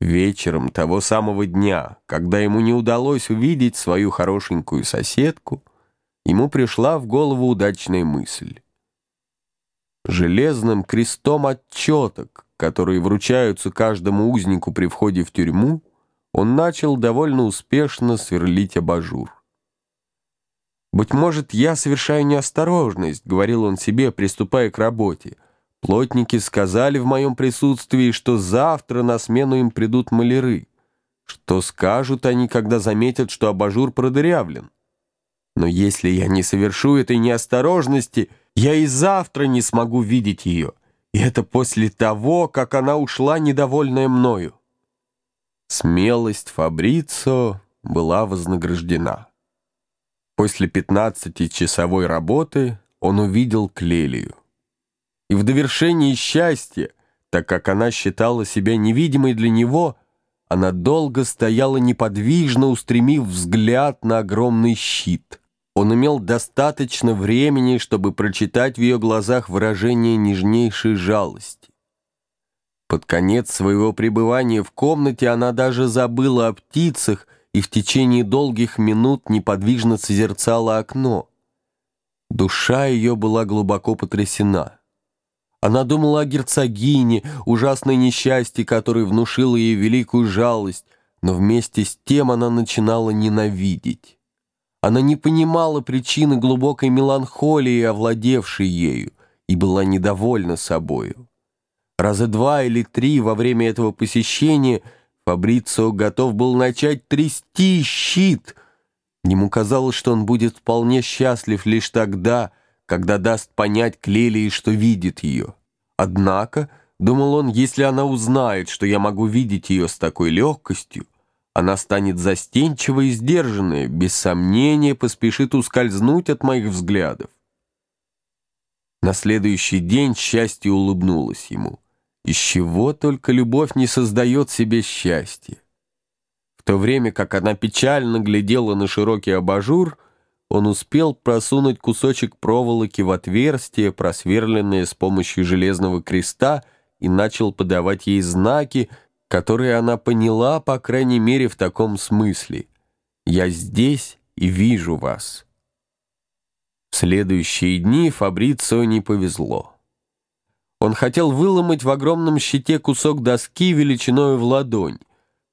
Вечером того самого дня, когда ему не удалось увидеть свою хорошенькую соседку, ему пришла в голову удачная мысль. Железным крестом отчеток, которые вручаются каждому узнику при входе в тюрьму, он начал довольно успешно сверлить абажур. «Быть может, я совершаю неосторожность», — говорил он себе, приступая к работе. «Плотники сказали в моем присутствии, что завтра на смену им придут маляры. Что скажут они, когда заметят, что абажур продырявлен? Но если я не совершу этой неосторожности, я и завтра не смогу видеть ее. И это после того, как она ушла, недовольная мною». Смелость Фабрицо была вознаграждена. После пятнадцатичасовой работы он увидел Клелию. И в довершении счастья, так как она считала себя невидимой для него, она долго стояла неподвижно, устремив взгляд на огромный щит. Он имел достаточно времени, чтобы прочитать в ее глазах выражение нежнейшей жалости. Под конец своего пребывания в комнате она даже забыла о птицах, и в течение долгих минут неподвижно созерцала окно. Душа ее была глубоко потрясена. Она думала о герцогине, ужасной несчастье, которое внушило ей великую жалость, но вместе с тем она начинала ненавидеть. Она не понимала причины глубокой меланхолии, овладевшей ею, и была недовольна собою. Раза два или три во время этого посещения – Фабрицио готов был начать трясти щит. Ему казалось, что он будет вполне счастлив лишь тогда, когда даст понять Клелии, что видит ее. Однако, думал он, если она узнает, что я могу видеть ее с такой легкостью, она станет застенчивой и сдержанной, без сомнения поспешит ускользнуть от моих взглядов. На следующий день счастье улыбнулось ему. Из чего только любовь не создает себе счастья. В то время как она печально глядела на широкий абажур, он успел просунуть кусочек проволоки в отверстие, просверленное с помощью железного креста, и начал подавать ей знаки, которые она поняла, по крайней мере, в таком смысле. «Я здесь и вижу вас». В следующие дни Фабрицио не повезло. Он хотел выломать в огромном щите кусок доски величиной в ладонь,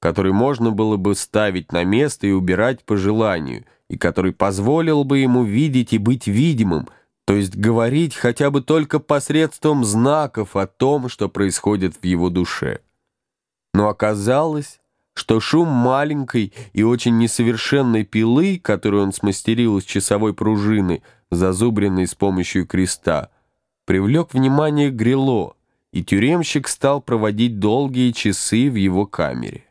который можно было бы ставить на место и убирать по желанию, и который позволил бы ему видеть и быть видимым, то есть говорить хотя бы только посредством знаков о том, что происходит в его душе. Но оказалось, что шум маленькой и очень несовершенной пилы, которую он смастерил из часовой пружины, зазубренной с помощью креста, привлек внимание Грило, и тюремщик стал проводить долгие часы в его камере.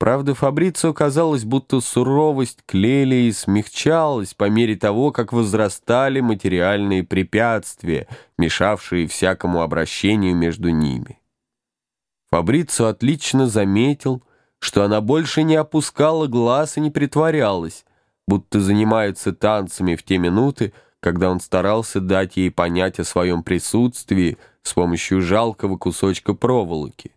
Правда, Фабрицио казалось, будто суровость Клелии смягчалась по мере того, как возрастали материальные препятствия, мешавшие всякому обращению между ними. Фабрицио отлично заметил, что она больше не опускала глаз и не притворялась, будто занимается танцами в те минуты, когда он старался дать ей понять о своем присутствии с помощью жалкого кусочка проволоки.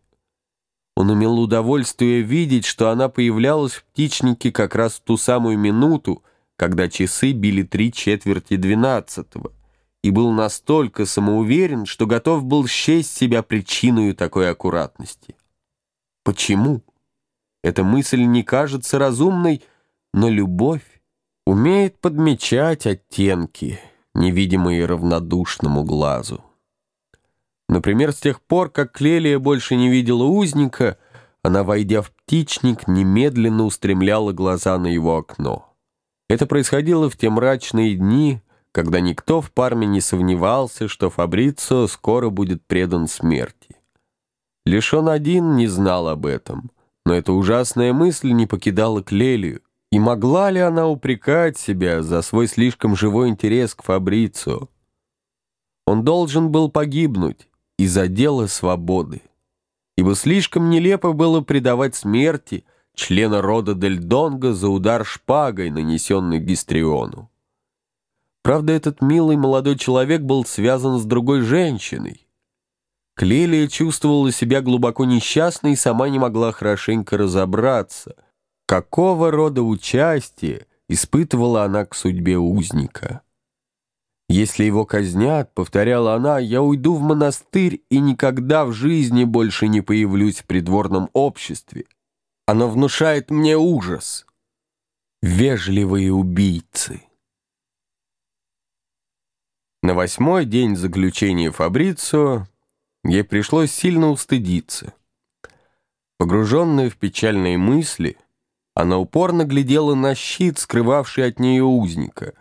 Он имел удовольствие видеть, что она появлялась в птичнике как раз в ту самую минуту, когда часы били три четверти двенадцатого, и был настолько самоуверен, что готов был счесть себя причиной такой аккуратности. Почему? Эта мысль не кажется разумной, но любовь умеет подмечать оттенки, невидимые равнодушному глазу. Например, с тех пор, как Клелия больше не видела узника, она, войдя в птичник, немедленно устремляла глаза на его окно. Это происходило в те мрачные дни, когда никто в Парме не сомневался, что Фабрицио скоро будет предан смерти. Лишь он один не знал об этом, но эта ужасная мысль не покидала Клелию, и могла ли она упрекать себя за свой слишком живой интерес к Фабрицу? Он должен был погибнуть из-за дела свободы, ибо слишком нелепо было предавать смерти члена рода Дель Донго за удар шпагой, нанесенный Гистриону. Правда, этот милый молодой человек был связан с другой женщиной. Клелия чувствовала себя глубоко несчастной и сама не могла хорошенько разобраться, какого рода участие испытывала она к судьбе узника. «Если его казнят, — повторяла она, — я уйду в монастырь и никогда в жизни больше не появлюсь в придворном обществе. Оно внушает мне ужас. Вежливые убийцы». На восьмой день заключения Фабрицио ей пришлось сильно устыдиться. Погруженная в печальные мысли, она упорно глядела на щит, скрывавший от нее узника,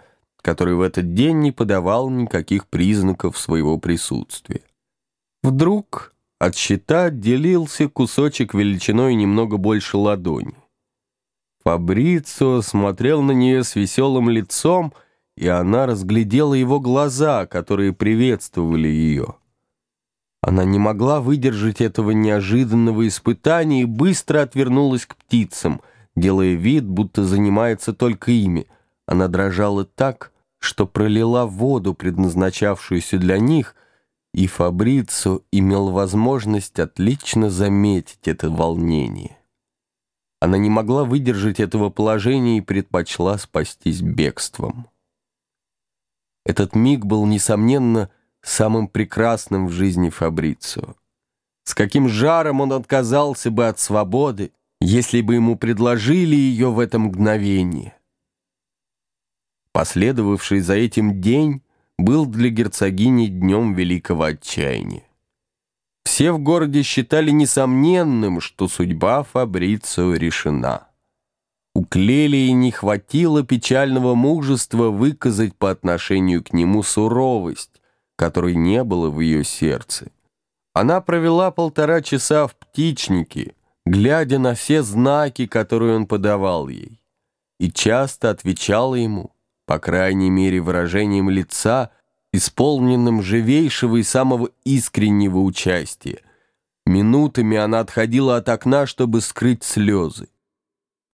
который в этот день не подавал никаких признаков своего присутствия. Вдруг от щита отделился кусочек величиной немного больше ладони. Фабрицио смотрел на нее с веселым лицом, и она разглядела его глаза, которые приветствовали ее. Она не могла выдержать этого неожиданного испытания и быстро отвернулась к птицам, делая вид, будто занимается только ими. Она дрожала так, что пролила воду, предназначавшуюся для них, и Фабрицо имел возможность отлично заметить это волнение. Она не могла выдержать этого положения и предпочла спастись бегством. Этот миг был, несомненно, самым прекрасным в жизни Фабрицио. С каким жаром он отказался бы от свободы, если бы ему предложили ее в это мгновение. Последовавший за этим день был для герцогини днем великого отчаяния. Все в городе считали несомненным, что судьба Фабрицио решена. У Клелии не хватило печального мужества выказать по отношению к нему суровость, которой не было в ее сердце. Она провела полтора часа в птичнике, глядя на все знаки, которые он подавал ей, и часто отвечала ему, по крайней мере выражением лица, исполненным живейшего и самого искреннего участия. Минутами она отходила от окна, чтобы скрыть слезы.